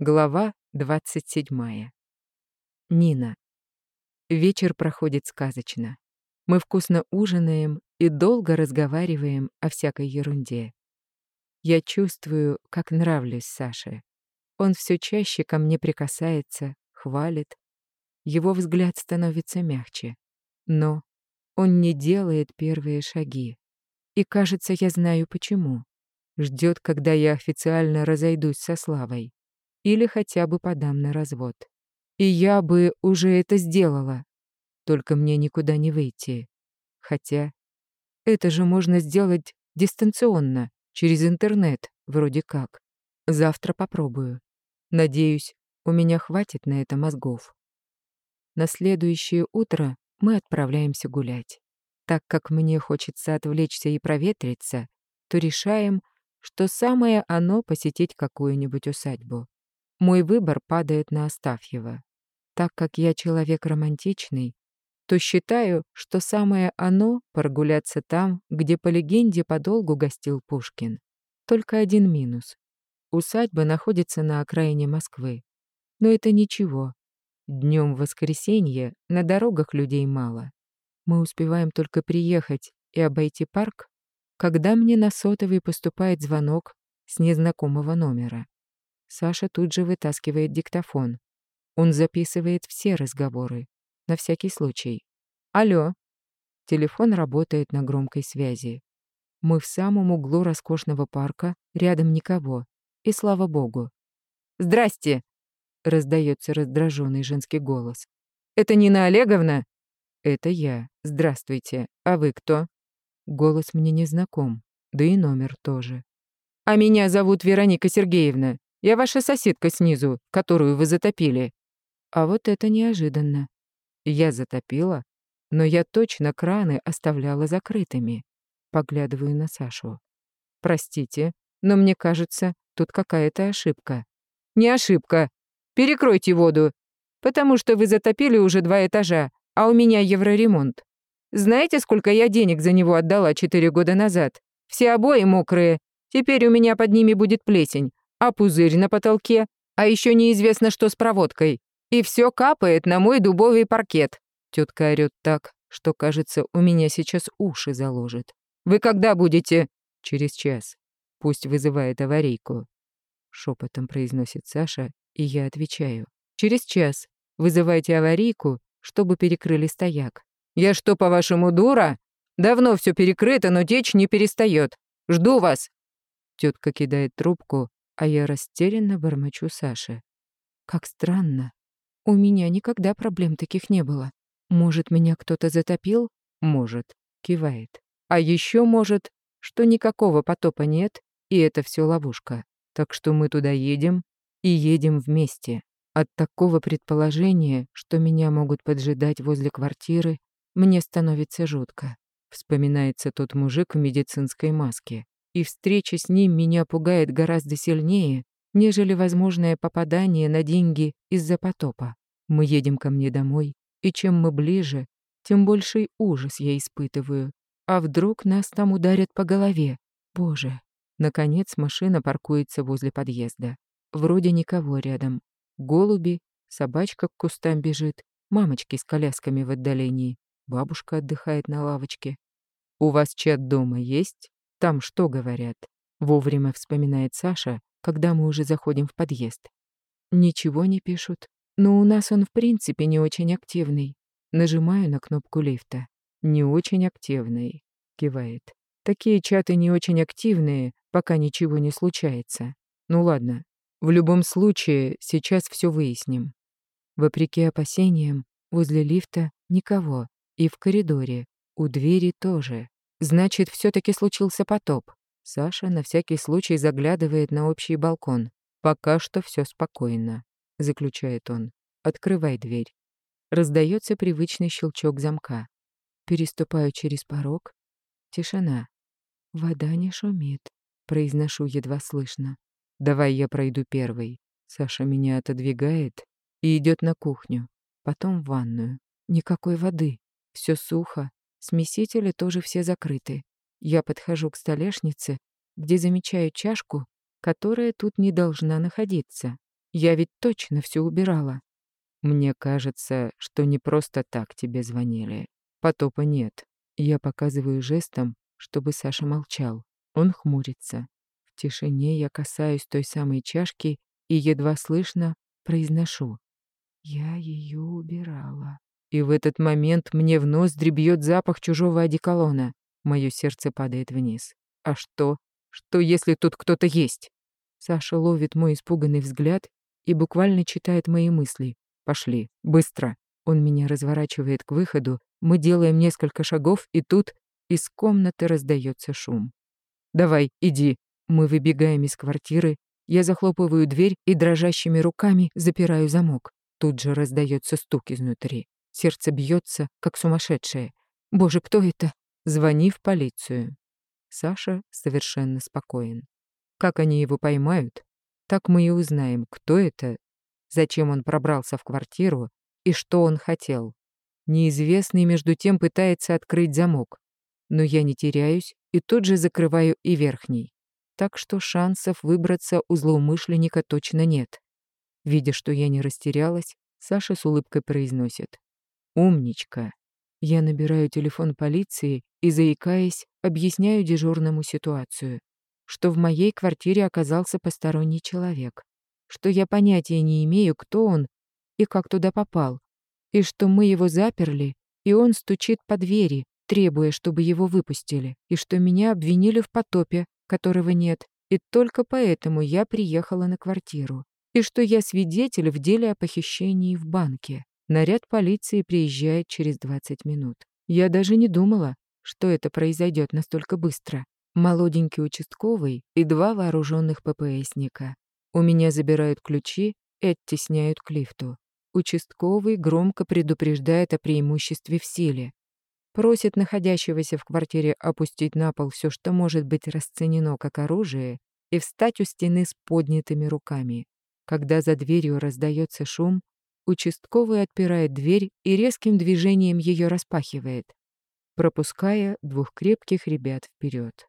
Глава 27. Нина. Вечер проходит сказочно. Мы вкусно ужинаем и долго разговариваем о всякой ерунде. Я чувствую, как нравлюсь Саше. Он все чаще ко мне прикасается, хвалит. Его взгляд становится мягче. Но он не делает первые шаги. И, кажется, я знаю почему. Ждет, когда я официально разойдусь со Славой или хотя бы подам на развод. И я бы уже это сделала, только мне никуда не выйти. Хотя это же можно сделать дистанционно, через интернет, вроде как. Завтра попробую. Надеюсь, у меня хватит на это мозгов. На следующее утро мы отправляемся гулять. Так как мне хочется отвлечься и проветриться, то решаем, что самое оно посетить какую-нибудь усадьбу. Мой выбор падает на Астафьева. Так как я человек романтичный, то считаю, что самое оно — прогуляться там, где по легенде подолгу гостил Пушкин. Только один минус. Усадьба находится на окраине Москвы. Но это ничего. Днем в воскресенье на дорогах людей мало. Мы успеваем только приехать и обойти парк, когда мне на сотовый поступает звонок с незнакомого номера. Саша тут же вытаскивает диктофон. Он записывает все разговоры. На всякий случай. «Алло». Телефон работает на громкой связи. Мы в самом углу роскошного парка, рядом никого. И слава богу. «Здрасте!» — раздается раздраженный женский голос. «Это Нина Олеговна?» «Это я. Здравствуйте. А вы кто?» Голос мне не знаком, да и номер тоже. «А меня зовут Вероника Сергеевна. Я ваша соседка снизу, которую вы затопили». А вот это неожиданно. Я затопила, но я точно краны оставляла закрытыми. Поглядываю на Сашу. «Простите, но мне кажется, тут какая-то ошибка». «Не ошибка. Перекройте воду, потому что вы затопили уже два этажа, а у меня евроремонт. Знаете, сколько я денег за него отдала четыре года назад? Все обои мокрые. Теперь у меня под ними будет плесень а пузырь на потолке, а еще неизвестно, что с проводкой. И все капает на мой дубовый паркет. Тетка орёт так, что, кажется, у меня сейчас уши заложит. «Вы когда будете?» «Через час. Пусть вызывает аварийку». Шепотом произносит Саша, и я отвечаю. «Через час. Вызывайте аварийку, чтобы перекрыли стояк». «Я что, по-вашему, дура? Давно все перекрыто, но течь не перестает. Жду вас!» Тетка кидает трубку, а я растерянно бормочу Саше. Как странно. У меня никогда проблем таких не было. Может, меня кто-то затопил? Может. Кивает. А еще может, что никакого потопа нет, и это все ловушка. Так что мы туда едем и едем вместе. От такого предположения, что меня могут поджидать возле квартиры, мне становится жутко. Вспоминается тот мужик в медицинской маске и встреча с ним меня пугает гораздо сильнее, нежели возможное попадание на деньги из-за потопа. Мы едем ко мне домой, и чем мы ближе, тем больший ужас я испытываю. А вдруг нас там ударят по голове? Боже. Наконец машина паркуется возле подъезда. Вроде никого рядом. Голуби, собачка к кустам бежит, мамочки с колясками в отдалении, бабушка отдыхает на лавочке. «У вас чат дома есть?» Там что говорят? Вовремя вспоминает Саша, когда мы уже заходим в подъезд. Ничего не пишут. Но у нас он в принципе не очень активный. Нажимаю на кнопку лифта. Не очень активный. Кивает. Такие чаты не очень активные, пока ничего не случается. Ну ладно. В любом случае, сейчас все выясним. Вопреки опасениям, возле лифта никого. И в коридоре. У двери тоже. Значит, все таки случился потоп. Саша на всякий случай заглядывает на общий балкон. «Пока что все спокойно», — заключает он. «Открывай дверь». Раздается привычный щелчок замка. Переступаю через порог. Тишина. «Вода не шумит», — произношу едва слышно. «Давай я пройду первый». Саша меня отодвигает и идет на кухню, потом в ванную. Никакой воды. Все сухо, Смесители тоже все закрыты. Я подхожу к столешнице, где замечаю чашку, которая тут не должна находиться. Я ведь точно все убирала. Мне кажется, что не просто так тебе звонили. Потопа нет. Я показываю жестом, чтобы Саша молчал. Он хмурится. В тишине я касаюсь той самой чашки и едва слышно произношу. Я ее убирала. И в этот момент мне в нос дребьет запах чужого одеколона. Мое сердце падает вниз. А что? Что, если тут кто-то есть? Саша ловит мой испуганный взгляд и буквально читает мои мысли. Пошли, быстро. Он меня разворачивает к выходу, мы делаем несколько шагов, и тут из комнаты раздается шум. «Давай, иди». Мы выбегаем из квартиры, я захлопываю дверь и дрожащими руками запираю замок. Тут же раздается стук изнутри. Сердце бьется, как сумасшедшее. «Боже, кто это?» Звони в полицию. Саша совершенно спокоен. Как они его поймают, так мы и узнаем, кто это, зачем он пробрался в квартиру и что он хотел. Неизвестный между тем пытается открыть замок, но я не теряюсь и тут же закрываю и верхний. Так что шансов выбраться у злоумышленника точно нет. Видя, что я не растерялась, Саша с улыбкой произносит. «Умничка». Я набираю телефон полиции и, заикаясь, объясняю дежурному ситуацию, что в моей квартире оказался посторонний человек, что я понятия не имею, кто он и как туда попал, и что мы его заперли, и он стучит по двери, требуя, чтобы его выпустили, и что меня обвинили в потопе, которого нет, и только поэтому я приехала на квартиру, и что я свидетель в деле о похищении в банке. Наряд полиции приезжает через 20 минут. Я даже не думала, что это произойдет настолько быстро. Молоденький участковый и два вооруженных ППСника. У меня забирают ключи и оттесняют к лифту. Участковый громко предупреждает о преимуществе в силе. Просит находящегося в квартире опустить на пол все, что может быть расценено как оружие, и встать у стены с поднятыми руками. Когда за дверью раздается шум, участковый отпирает дверь и резким движением ее распахивает, пропуская двух крепких ребят вперед.